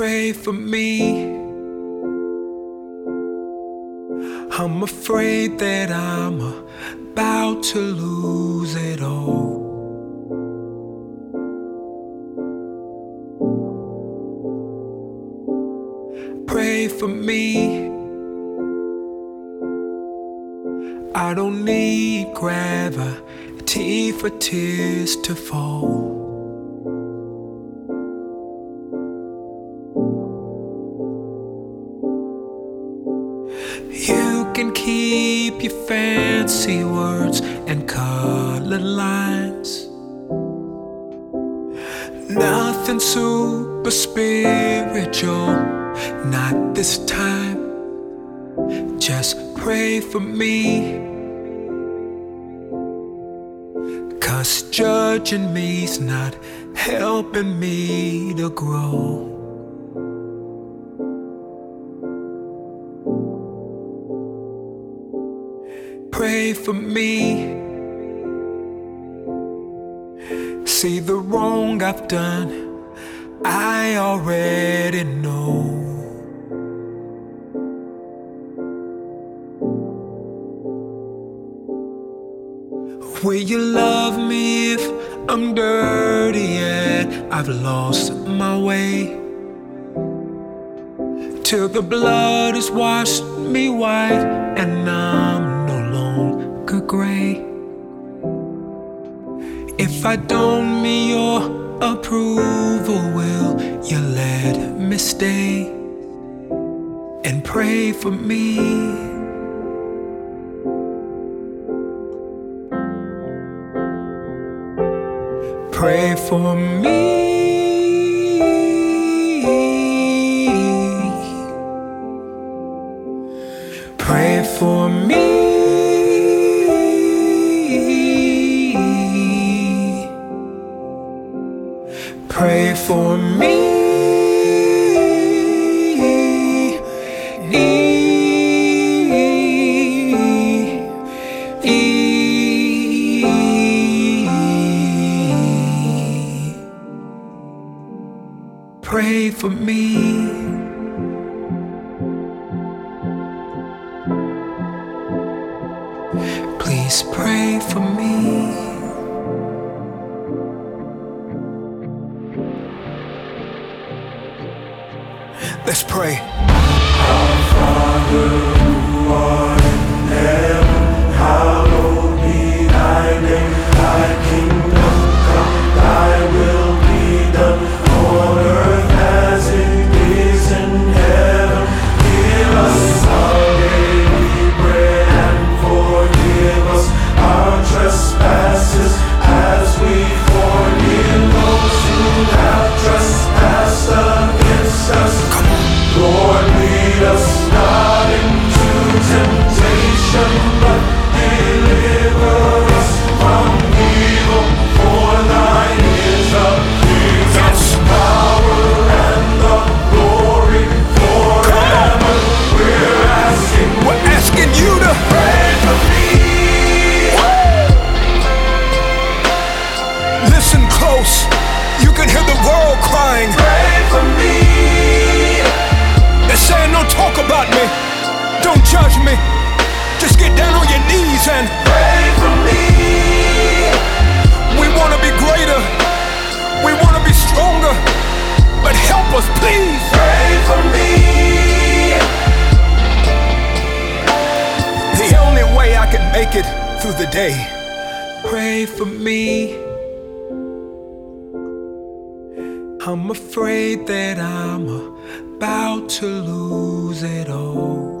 pray for me. I'm afraid that I'm about to lose it all. Pray for me. I don't need gravity for tears to fall. You can keep your fancy words and colored lines. Nothing super spiritual, not this time. Just pray for me. Cause judging me's not helping me to grow. Pray for me. See the wrong I've done, I already know. Will you love me if I'm dirty and I've lost my way? Till the blood has washed me white and no gray. If I don't meet your approval, will you let me stay and pray for me? Pray for me. For me. Pray for me. Please pray for me. Let's pray. Talk about me. Don't judge me. Just get down on your knees and Pray for me. we want to be greater. We want to be stronger. But help us, please. Pray for me. The only way I can make it through the day. Pray for me. I'm afraid that I'm about to lose it all.